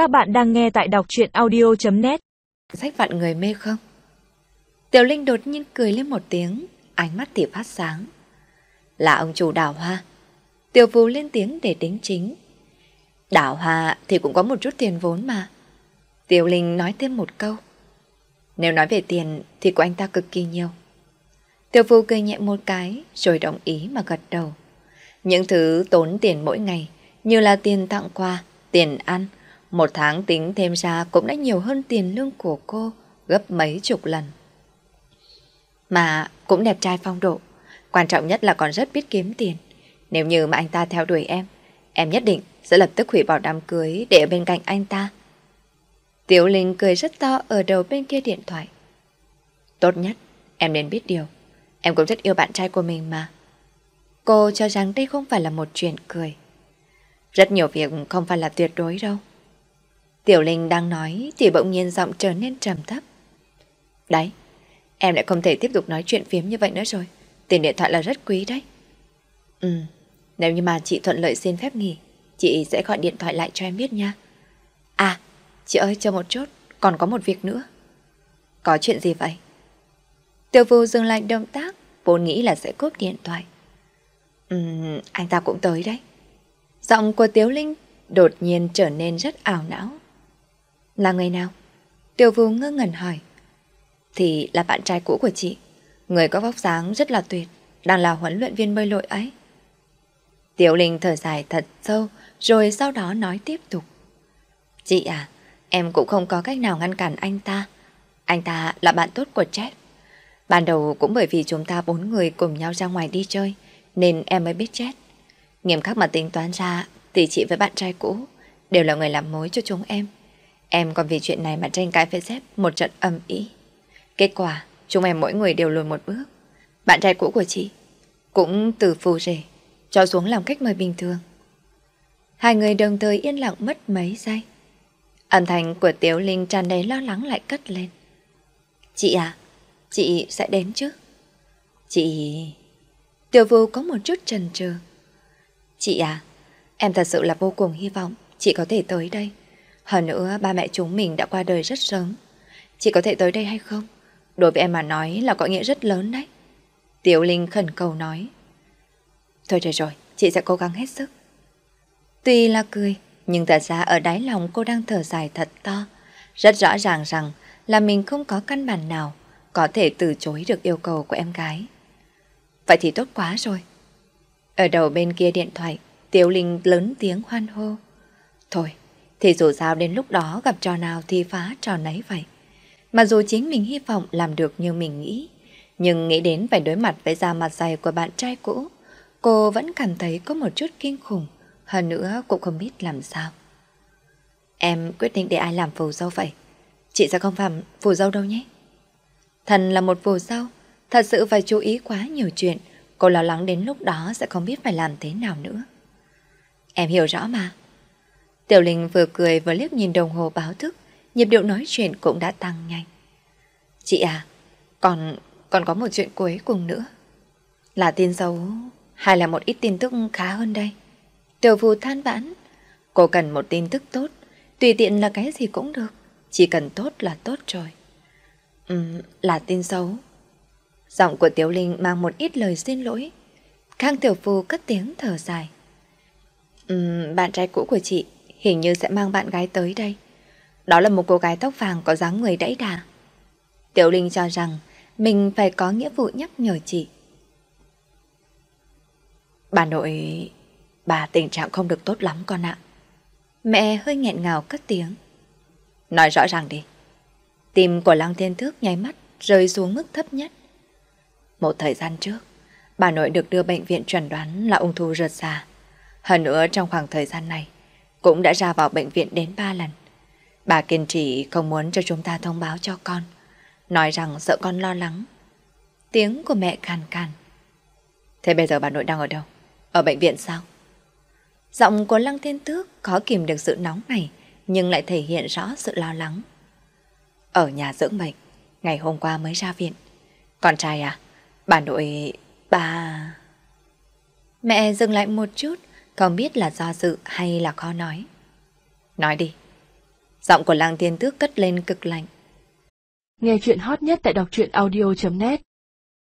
Các bạn đang nghe tại đọc chuyện audio.net Sách vạn người mê không? Tiểu Linh đột nhiên cười lên một tiếng, ánh mắt thì phát sáng. Là ông chủ đào hoa. Tiểu vũ lên tiếng để đính chính. Đào hoa thì cũng có một chút tiền vốn mà. Tiểu Linh nói thêm một câu. Nếu nói về tiền thì của anh ta cực kỳ nhiều. Tiểu vũ cười nhẹ một cái rồi đồng ý mà gật đầu. Những thứ tốn tiền mỗi ngày như là tiền tặng quà, tiền ăn, một tháng tính thêm ra cũng đã nhiều hơn tiền lương của cô gấp mấy chục lần. Mà cũng đẹp trai phong độ, quan trọng nhất là còn rất biết kiếm tiền. Nếu như mà anh ta theo đuổi em, em nhất định sẽ lập tức hủy bỏ đám cưới để ở bên cạnh anh ta. Tiểu Linh cười rất to ở đầu bên kia điện thoại. Tốt nhất, em nên biết điều. Em cũng rất yêu bạn trai của mình mà. Cô cho rằng đây không phải là một chuyện cười. Rất nhiều việc không phải là tuyệt đối đâu. Tiểu Linh đang nói thì bỗng nhiên giọng trở nên trầm thấp. Đấy, em lại không thể tiếp tục nói chuyện phiếm như vậy nữa rồi. Tiền điện thoại là rất quý đấy. Ừ, nếu như mà chị thuận lợi xin phép nghỉ, chị sẽ gọi điện thoại lại cho em biết nha. À, chị ơi chờ một chút, còn có một việc nữa. Có chuyện gì vậy? Tiêu Vũ dừng lại động tác, vốn nghĩ là sẽ cướp điện thoại. Ừm, anh ta cũng tới đấy. Giọng của Tiếu Linh đột nhiên trở nên rất ảo não. Là người nào? Tiểu Vũ ngơ ngẩn hỏi. Thì là bạn trai cũ của chị. Người có vóc dáng rất là tuyệt, đang là huấn luyện viên bơi lội ấy. Tiểu Linh thở dài thật sâu, rồi sau đó nói tiếp tục. Chị à, em cũng không có cách nào ngăn cản anh ta. Anh ta là bạn tốt của Jack. Ban đầu cũng bởi vì chúng ta bốn người cùng nhau ra ngoài đi chơi, nên em mới biết chết. Nghiêm khắc mà tính toán ra thì chị với bạn trai cũ đều là người làm mối cho chúng em. Em còn vì chuyện này mà tranh cãi với Dép một trận âm ý. Kết quả, chúng em mỗi người đều lùi một bước. Bạn trai cũ của chị cũng từ phù rể cho xuống làm cách mời bình thường. Hai người đồng thời yên lặng mất mấy giây. Âm thanh của Tiếu Linh tràn đầy lo lắng lại cất lên. Chị à, chị sẽ đến chứ? Chị... Tiểu vô có một chút chần chừ. Chị à, em thật sự là vô cùng hy vọng chị có thể tới đây. Hơn nữa, ba mẹ chúng mình đã qua đời rất sớm. Chị có thể tới đây hay không? Đối với em mà nói là có nghĩa rất lớn đấy. Tiểu Linh khẩn cầu nói. Thôi rồi rồi, chị sẽ cố gắng hết sức. Tuy là cười, nhưng thật ra ở đáy lòng cô đang thở dài thật to. Rất rõ ràng rằng là mình không có căn bản nào có thể từ chối được yêu cầu của em gái. Vậy thì tốt quá rồi. Ở đầu bên kia điện thoại, Tiểu Linh lớn tiếng hoan hô. Thôi, thì dù sao đến lúc đó gặp trò nào thì phá trò nấy vậy. Mà dù chính mình hy vọng làm được như mình nghĩ, nhưng nghĩ đến phải đối mặt với da mặt dày của bạn trai cũ, cô vẫn cảm thấy có một chút kinh khủng, hơn nữa cũng không biết làm sao. Em quyết định để ai làm phù dâu vậy? Chị sẽ không làm phù dâu đâu nhé. Thần là một phù dâu, thật sự phải chú ý quá nhiều chuyện, cô lo lắng đến lúc đó sẽ không biết phải làm thế nào nữa. Em hiểu rõ mà. Tiểu Linh vừa cười vừa liếc nhìn đồng hồ báo thức, nhịp điệu nói chuyện cũng đã tăng nhanh. Chị à, còn còn có một chuyện cuối cùng nữa. Là tin xấu hay là một ít tin tức khá hơn đây? Tiểu Phù than vãn, cô cần một tin tức tốt, tùy tiện là cái gì cũng được, chỉ cần tốt là tốt rồi. Ừ, là tin xấu. Giọng của Tiểu Linh mang một ít lời xin lỗi. Khang Tiểu Phu cất tiếng thở dài. Ừ, bạn trai cũ của chị hình như sẽ mang bạn gái tới đây. Đó là một cô gái tóc vàng có dáng người đẫy đà. Tiểu Linh cho rằng mình phải có nghĩa vụ nhắc nhở chị. Bà nội... Bà tình trạng không được tốt lắm con ạ. Mẹ hơi nghẹn ngào cất tiếng. Nói rõ ràng đi. Tim của Lăng Thiên Thước nháy mắt rơi xuống mức thấp nhất. Một thời gian trước, bà nội được đưa bệnh viện chuẩn đoán là ung thư rượt già. Hơn nữa trong khoảng thời gian này, cũng đã ra vào bệnh viện đến ba lần. Bà kiên trì không muốn cho chúng ta thông báo cho con, nói rằng sợ con lo lắng. Tiếng của mẹ càn càn. Thế bây giờ bà nội đang ở đâu? Ở bệnh viện sao? Giọng của Lăng Thiên Tước khó kìm được sự nóng này, nhưng lại thể hiện rõ sự lo lắng. Ở nhà dưỡng bệnh, ngày hôm qua mới ra viện. Con trai à? Bà nội... bà... Mẹ dừng lại một chút, không biết là do dự hay là khó nói. Nói đi. Giọng của làng thiên tước cất lên cực lạnh. Nghe chuyện hot nhất tại đọc truyện audio.net